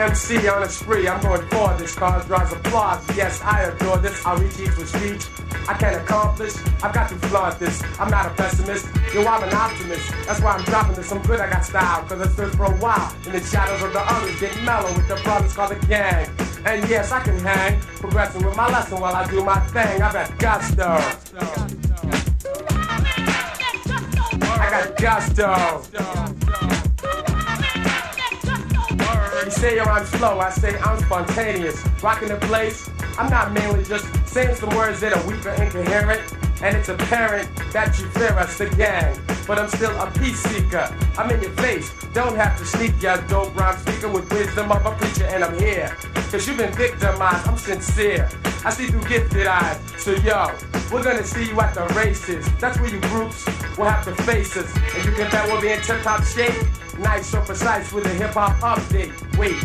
The EMC on a spree. I'm going for this. Cause draws applause. Yes, I adore this. I'll reach each with speech. I can accomplish. I've got to flaunt this. I'm not a pessimist. Yo, I'm an optimist. That's why I'm dropping this. I'm good. I got style. Cause I stood for a while. In the shadows of the others, get mellow with the brothers called the gang. And yes, I can hang. Progressing with my lesson while I do my thing. I've got gusto. I got gusto. You say yo, I'm slow, I say I'm spontaneous. Rocking the place, I'm not mainly just saying some words that are weak or incoherent. And it's apparent that you fear us, gang. But I'm still a peace seeker. I'm in your face, don't have to sneak ya dope rhyme speaker with wisdom of a preacher, and I'm here. Cause you've been victimized, I'm sincere. I see through gifted eyes, so yo, we're gonna see you at the races. That's where you groups will have to face us. And you can bet we'll be in tip top shape. Nice so precise with a hip hop update. Wait,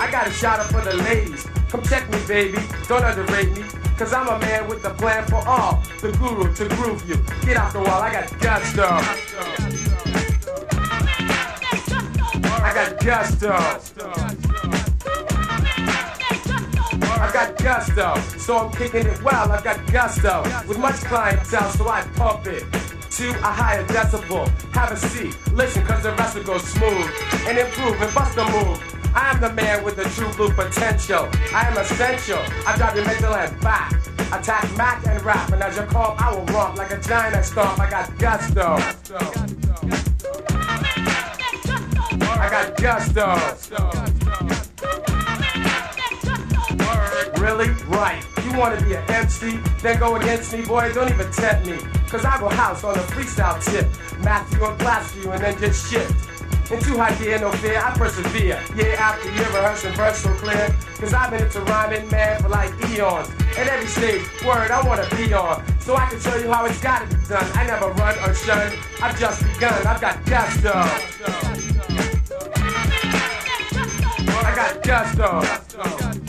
I got a shout out for the ladies. Come check me, baby. Don't underrate me. Cause I'm a man with a plan for all. The guru to groove you. Get off the wall, I got gusto. I got gusto. I got gusto, so I'm kicking it well. I got gusto with much clientele, so I pump it to a higher decibel. Have a seat, listen, cause the rest will go smooth and improve and bust a move. I am the man with the true blue potential. I am essential. I drive your mental and back. Attack Mac and rap, and as you call, I will romp like a giant I stomp. I got gusto. I got gusto. Really? Right. You wanna be an MC? Then go against me, boy, don't even tempt me. Cause I go house on a freestyle tip. Matthew and blast you and then just shift. In too high gear, no fear, I persevere. Year after year, rehearsing verse so clear. Cause I've been into rhyming, man, for like eons. At every stage, word I wanna be on. So I can show you how it's gotta be done. I never run or shun, I've just begun. I've got gusto. I got gusto.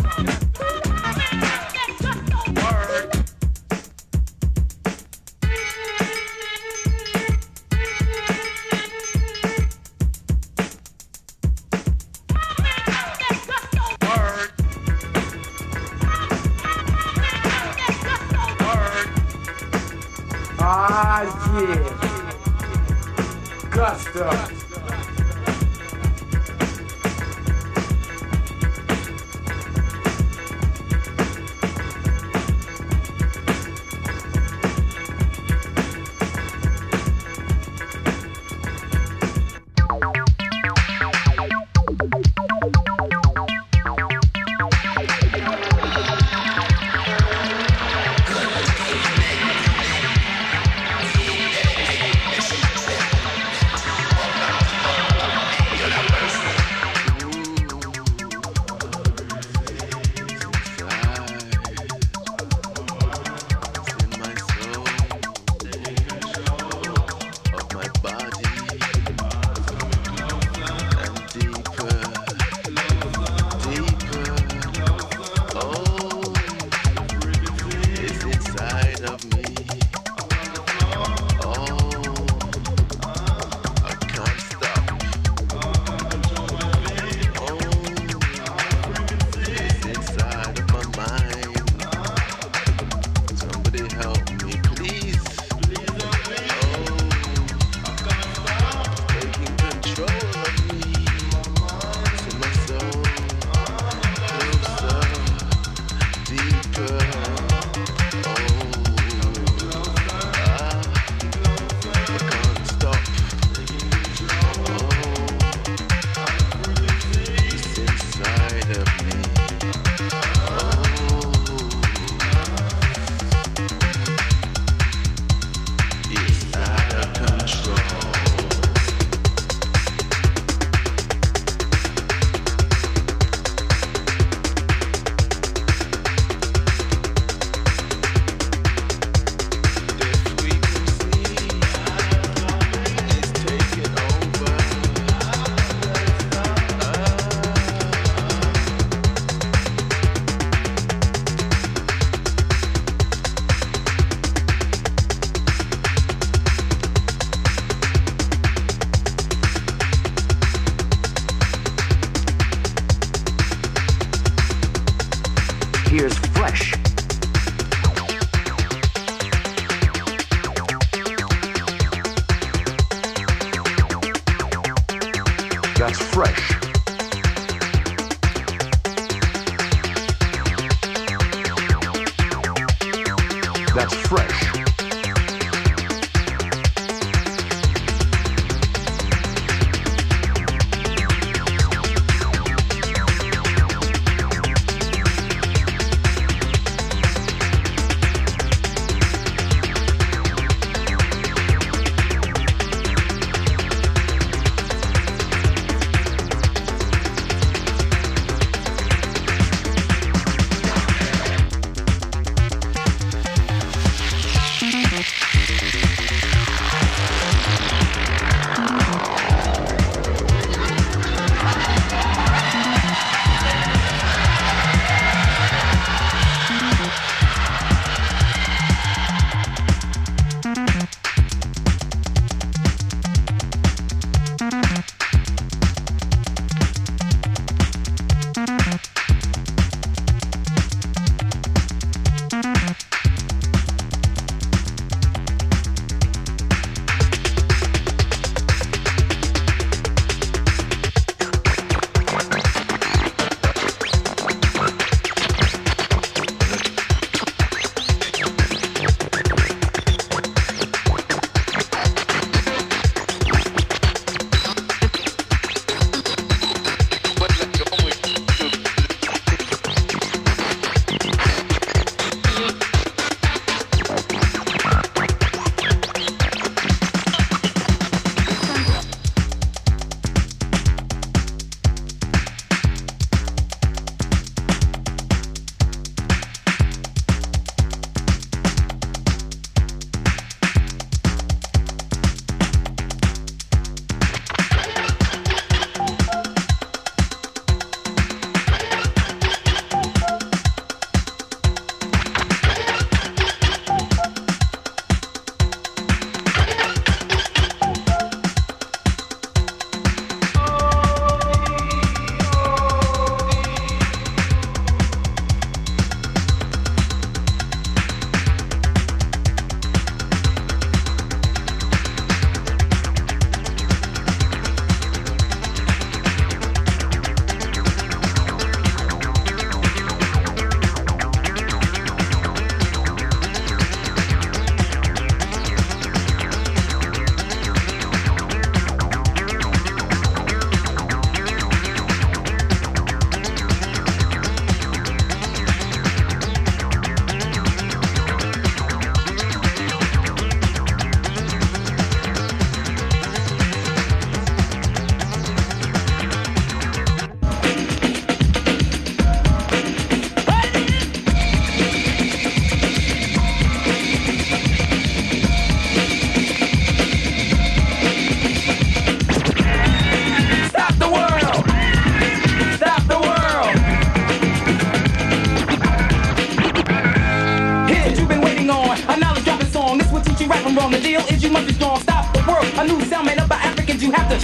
you rapping wrong. The deal is you must be strong. Stop the world. A new sound made up by Africans. You have to.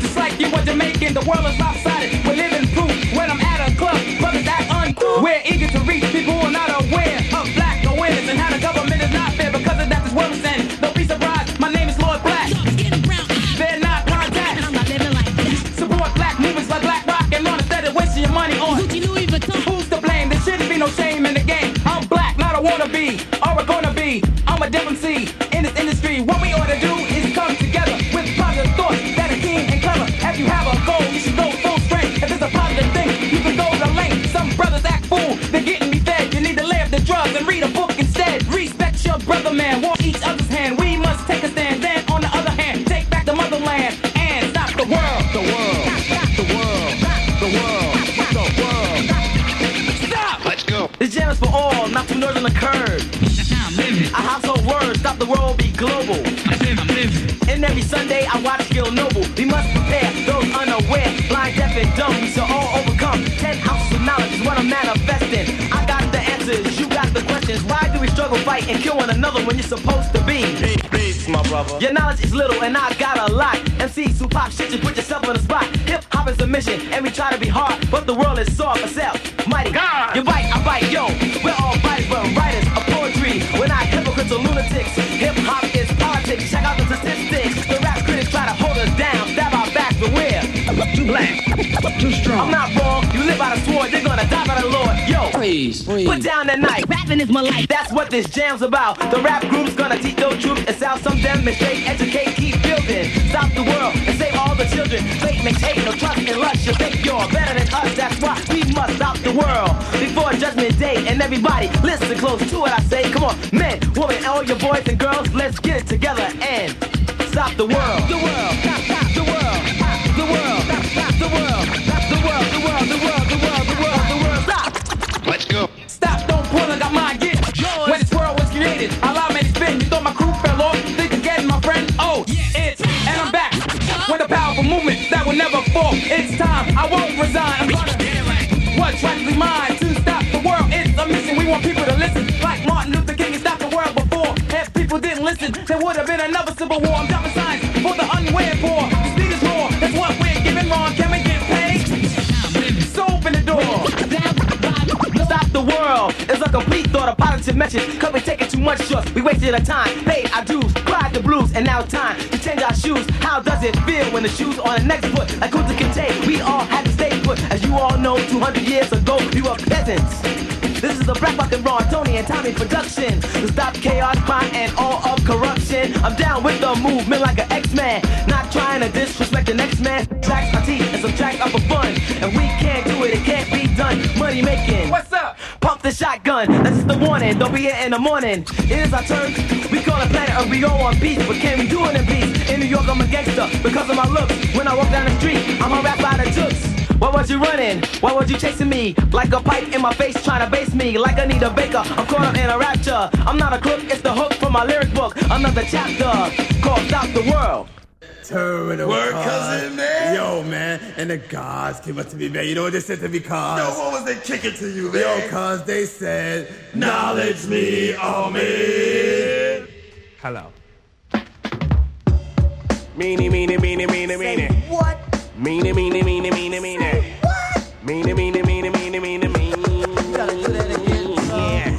Just like you were Jamaican. The world is lopsided. curb. I'm living. Household words, stop the world, be global. And every Sunday I watch Gil Noble. We must prepare those unaware, blind, deaf, and dumb. We shall all overcome. Ten ounces of knowledge is what I'm manifesting. I got the answers, you got the questions. Why do we struggle, fight, and kill one another when you're supposed to be? Peace, my brother. Your knowledge is little, and I got a lot. MCs who pop shit, you put yourself on the spot. Hip hop is a mission, and we try to be hard, but the world is soft. Myself, mighty. God. You bite, I bite. lunatics. Hip hop is politics. Check out the statistics. The rap critics try to hold us down. Stab our backs, but we're too black, too strong. I'm not wrong. You live by the sword. They're gonna die by the Lord. Yo, please, please. put down that knife. Rapping is my life. That's what this jam's about. The rap group's gonna teach those troops and sound some demonstrate, educate, keep building. Stop the world and save all the children. Fate makes hate. No trust in lust. You think you're better than us. That's why we must stop the world before Judgment Day. And everybody, listen close to what I say. Come on, men, women, all your boys and girls, let's get it together and stop the world. The world, stop, stop the world. The world, stop, stop the world. The world, the world, the world, the world, the world, the world, stop. Let's go. Stop, don't pull, I got mine, get yours. When this world was created, Allah made it spin. You thought my crew fell off? Think again, my friend. Oh, it's, and I'm back with a powerful movement that will never fall. It's time, I won't resign. I'm gonna what's rightfully mine to stop the world. It's a mission, we want people to listen. Like Martin Luther King and stop the world before. If people didn't listen, there would have been another civil war. I'm dropping signs for the unwed poor. Speed is more, that's what we're giving wrong. Can we get paid? So open the door. Stop the world. It's a complete thought, a positive message. Cause we taking too much shots. We wasted our time, paid our dues, cried the blues, and now it's time to change our shoes. How does it feel when the shoes on the next foot? Like Kunta Kinte, we all had to put. As you all know, 200 years ago, we were peasants. This is the Black Rock and Raw, Tony and Tommy production. To stop chaos, crime, and all of corruption. I'm down with the movement like an X-Man. Not trying to disrespect the next man. Tracks my teeth and some tracks up for fun. And we can't do it, it can't be done. Money making. What's up? Pump the shotgun. That's just the warning. Don't be here in the morning. It is our turn. We call it planet. We go on beats, but can we do it in peace? In New York, I'm a gangster because of my looks. When I walk down the street, I'm a rap by the tooks. Why was you running? Why was you chasing me? Like a pipe in my face trying to base me. Like Anita Baker, I'm caught up in a rapture. I'm not a crook, it's the hook from my lyric book. Another chapter called Stop the World. Terminal Word, cars. cousin, man. Yo, man. And the gods came up to me, man. You know what they said to me, cuz? Yo, what was they kicking to you, man? Yo, cuz they said, Knowledge me, oh me. Hello. Meanie, meanie, meanie, meanie, meanie. What? Meanie, meanie, meanie, meanie, meanie. What? Meanie, meanie, meanie, meanie, meanie, meanie. Gotta do that again. Yeah.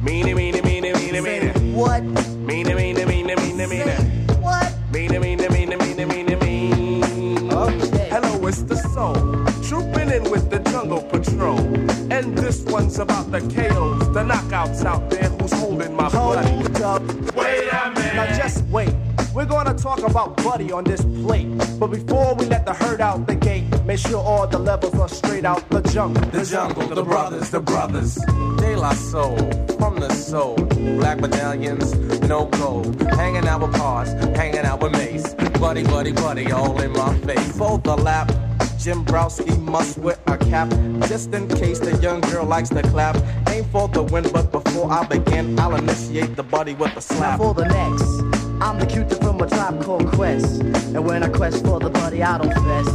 Meanie, meanie, meanie, meanie, meanie. What? Meanie, meanie, meanie, meanie, meanie. What? Meanie, meanie, meanie, meanie, meanie, meanie. Okay. Hello, it's the soul. Trooping in with the jungle patrol. And this one's about the KOs, the knockouts out there who's holding my. Hold up. Wait a minute. Now just wait. We're gonna talk about Buddy on this plate. But before we let the herd out the gate, make sure all the levels are straight out the jungle. The jungle, the brothers, the brothers. De La Soul, from the soul. Black medallions, no gold. Hanging out with Pos, hanging out with Mace. Buddy, buddy, buddy, all in my face. Fold the lap. Jim Browski must wear a cap just in case the young girl likes to clap. Aim for the win, but before I begin, I'll initiate the buddy with a Now slap. for the next. I'm the cutie from a tribe called Quest. And when I quest for the buddy, I don't fess.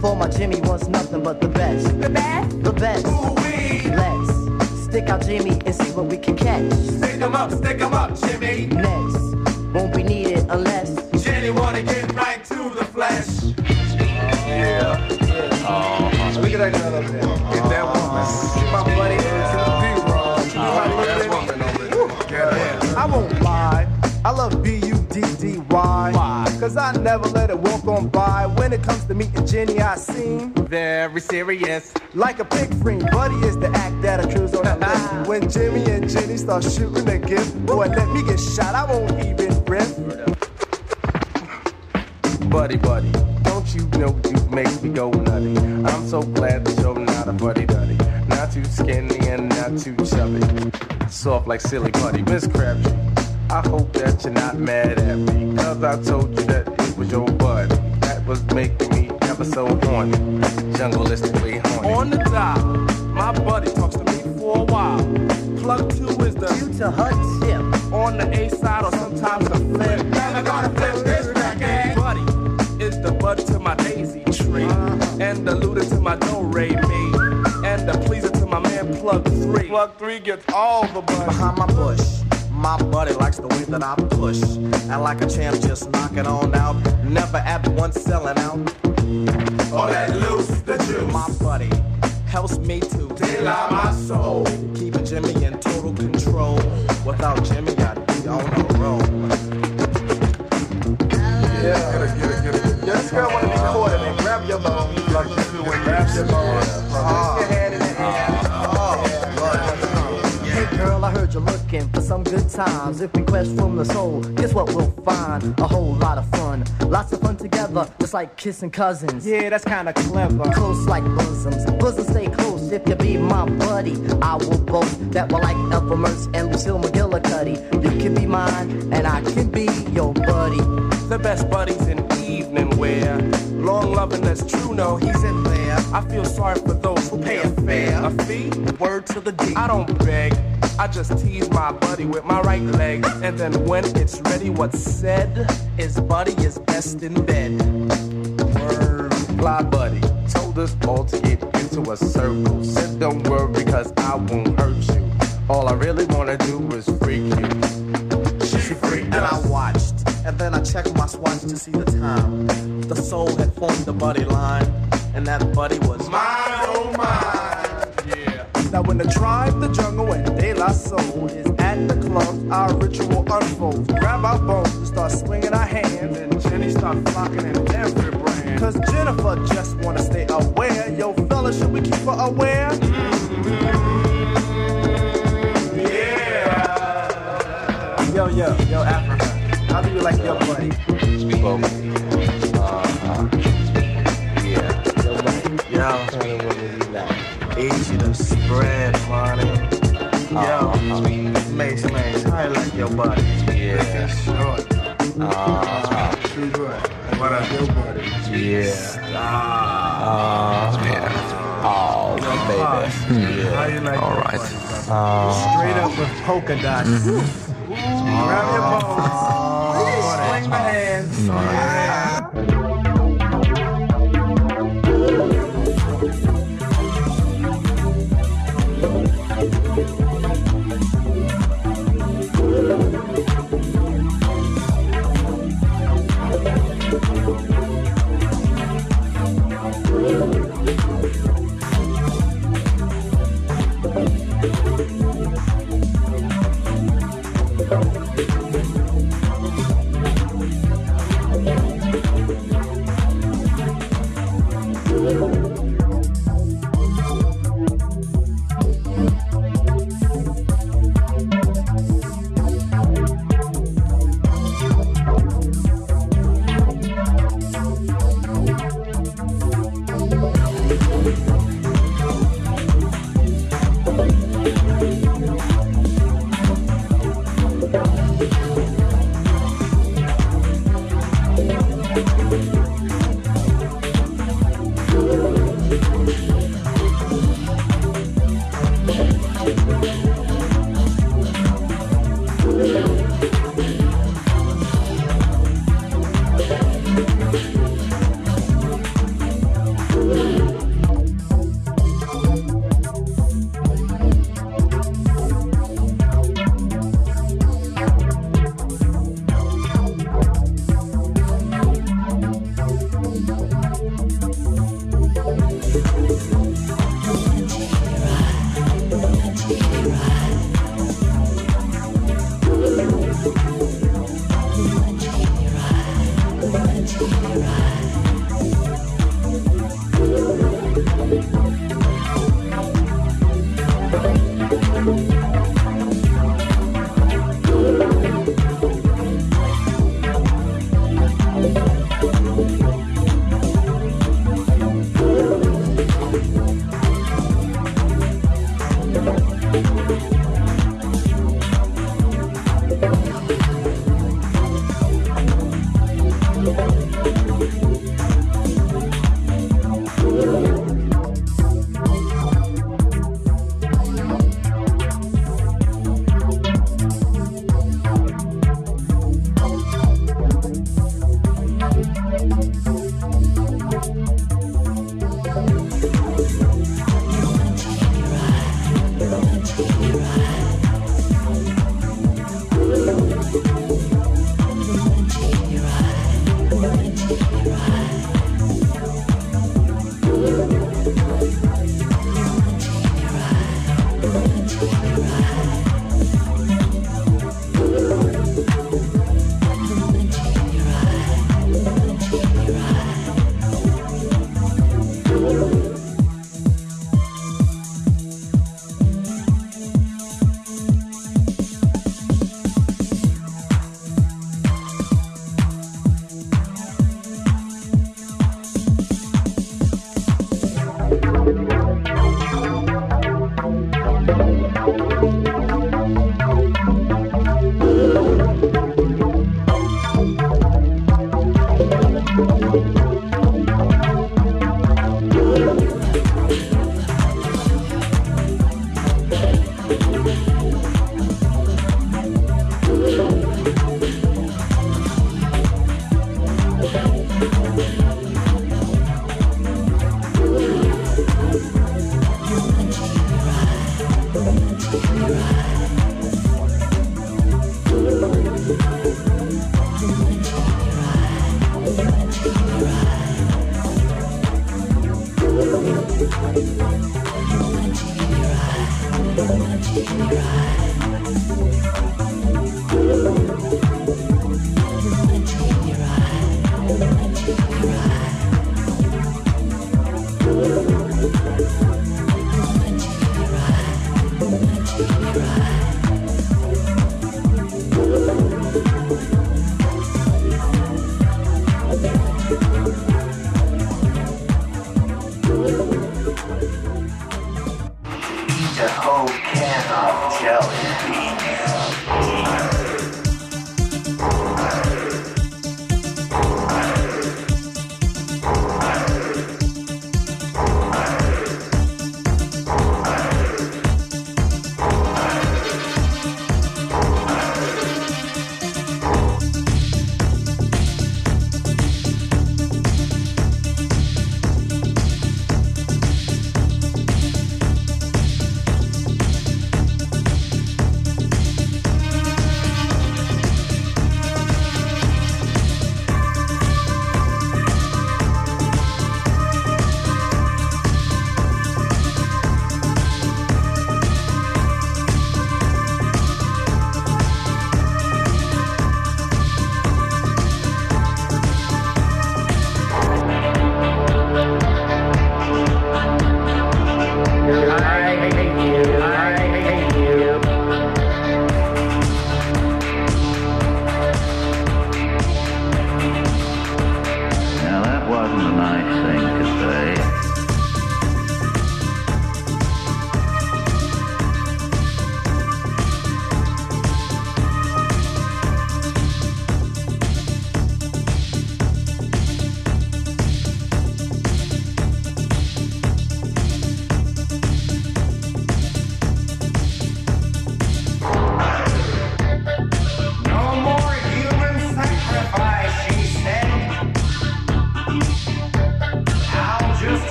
For my Jimmy wants nothing but the best. The best? The best. Let's stick out Jimmy and see what we can catch. Stick 'em up, stick 'em up, Jimmy. Next, won't be needed unless. Jenny wanna get right to the flesh. Look Cause I never let it walk on by. When it comes to meeting Jenny, I seem Very serious. like a pig friend, Buddy is the act that I choose on the list. When Jimmy and Jenny start shooting a gift, boy, let me get shot. I won't even riff. Buddy, buddy, don't you know you make me go nutty? I'm so glad that you're not a buddy buddy. Not too skinny and not too chubby. Soft like silly putty. Miss Crabtree, I hope that you're not mad at me. Cause I told you that it was your buddy. That was making me ever so horny. Jungleistically horny. On the dial, my buddy talks to me for a while. Plug two is the Due to her tip. on the A side or sometimes the flip. Never gonna flip this record. Buddy is the bud to my daisy tree, uh-huh. and the looter to my do re me, and the pleaser to my man plug three. Plug three gets all the money. behind my bush. My buddy likes the way that I push. And like a champ, just knock it on out. Never at once selling out. All that loose, the juice. My buddy helps me to They lie my soul. keeping Jimmy in total control. Without Jimmy, I'd be on the road. Yeah. get it, get it, get Yeah, this girl wanna be caught and then grab your bone. clap your boys. Put your for some good times. If we quest from the soul, guess what we'll find? A whole lot of fun. Lots of fun together, just like kissing cousins. Yeah, that's kinda clever. Close like bosoms. Bosoms stay close if you be my buddy. I will boast that we're like Ethel Mertz and Lucille McGillicuddy. You can be mine, and I can be your buddy. The best buddies in evening wear. Long loving that's true, no, he's in there. I feel sorry for those who pay a fare. A fee? Word to the D. I don't beg. I just tease my buddy with my right leg. And then when it's ready, what's said is buddy is best in bed. Word. Fly buddy told us all to get into a circle. Said don't worry cause I won't hurt you. All I really wanna do is freak you. She freaked and I watched, and then I checked my swatch to see the time. The soul had formed the buddy line, and that buddy was Mine, oh mine. Yeah. Now when the tribe, the jungle, and De La Soul is at the club, our ritual unfolds. Grab our bones and start swinging our hands, and Jenny start flocking in every brand. Cause Jennifer just wanna stay aware. Yo, fella, should we keep her aware? Mm-hmm. Yeah. Yo, yo, yo, Afrika. How do you like your buddy? Well, spread money. Oh, Yo, oh. Mace, Mace, how you like your buddy? Yeah. Short. Uh, True good. What up, your buddy? yeah. Ah. Oh, baby. Hmm. How you like All right. buddy. Uh-huh. Straight up with polka dots. Mm-hmm. Grab your bones. Uh-huh. Swing my hands. Música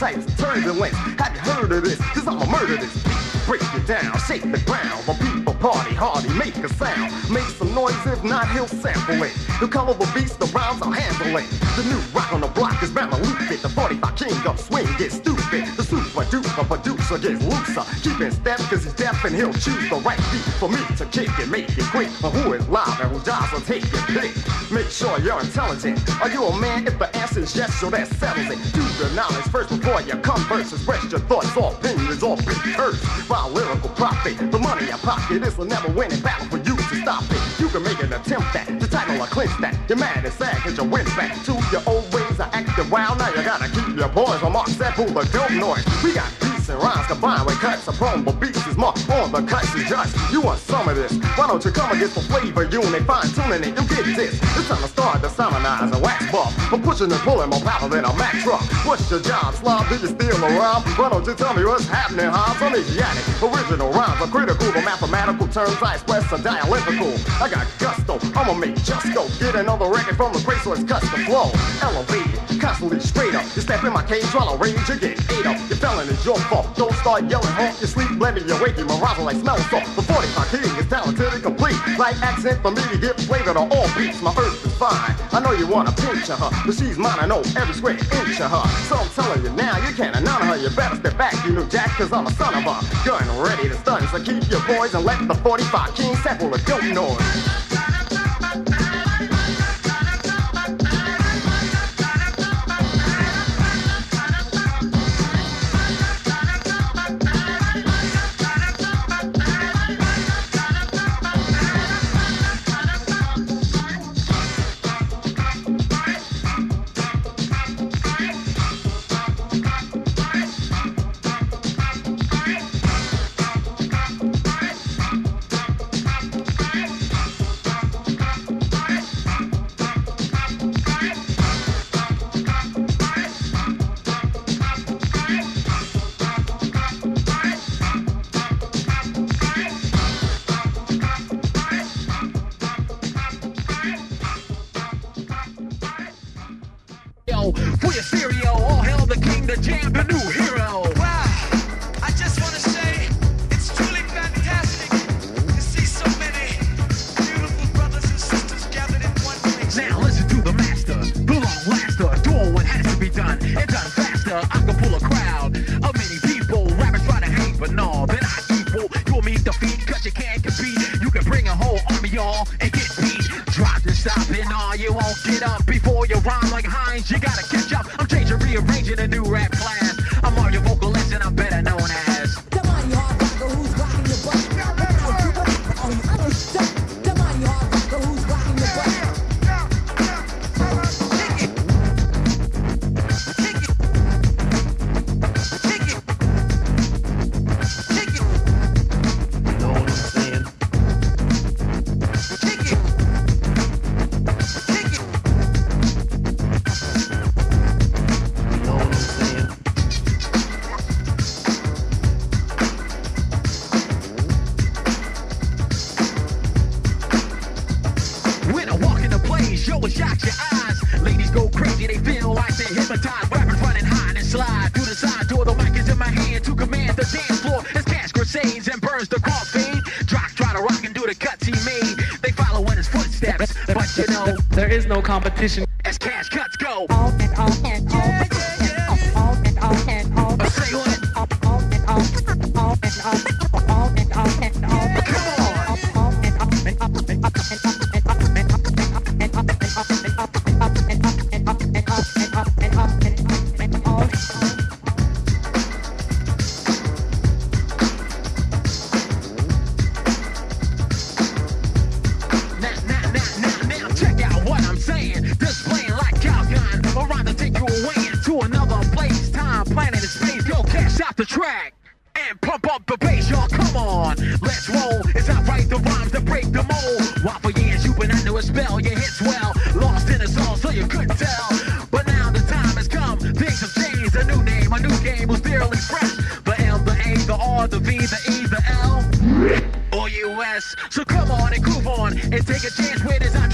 sights, turbulence. Have you heard of this? Cause I'ma murder this beat. Break it down, shake the ground. But people party hardy, make a sound. Make some noise, if not, he'll sample it. The color of beats, the rhymes I'll handle it. The new rock on the block is bound to loop it. The 45 king of swing gets stupid. The super duper producer gets looser. Keep in step, cause he's deaf and he'll choose the right beat for me to kick and make it quick. But who is live and who dies will take it? pick sure you're intelligent. Are you a man? If the answer's yes, so that settles it. Do your knowledge first before you come. First, Express your thoughts, all opinions, all be hurts. By lyrical profit, the money I pocket this will never win in battle for you to stop it. You can make an attempt that. the title or clinch that. You're mad and sad cause you win back to your old ways. I acted wild, now you gotta keep your poise. Remarks that fool the dope noise. We got and rhymes combined with cuts. Upon but beats is more on the cuts. Is just you want some of this. Why don't you come and get some flavor you and they fine tuning it you get this it's time to start to solemnize and wax buff I'm pushing and pulling more power than a Mack truck. What's your job slob did you steal a rhyme why don't you tell me what's happening huh? I'm idiotic original rhymes are critical the mathematical terms I express are dialectical. I got gusto. I'ma make just go. Get another record from the great so it's cuts the flow. Elevated constantly straight up. You step in my cage while I rage you get ate up. Your felon is your fault off. Don't start yelling, half your sleep, blending your waking, my like smell soft. The 45 king is talented and complete. Like accent for me to get flavor to all beats. My earth is fine. I know you wanna pinch her, but she's mine, I know every square inch of her. So I'm telling you now, you can't announce her, you better step back, you know Jack, cause I'm a son of a gun, ready to stun. So keep your boys and let the 45 king sample a dope noise. no competition. And take a chance with as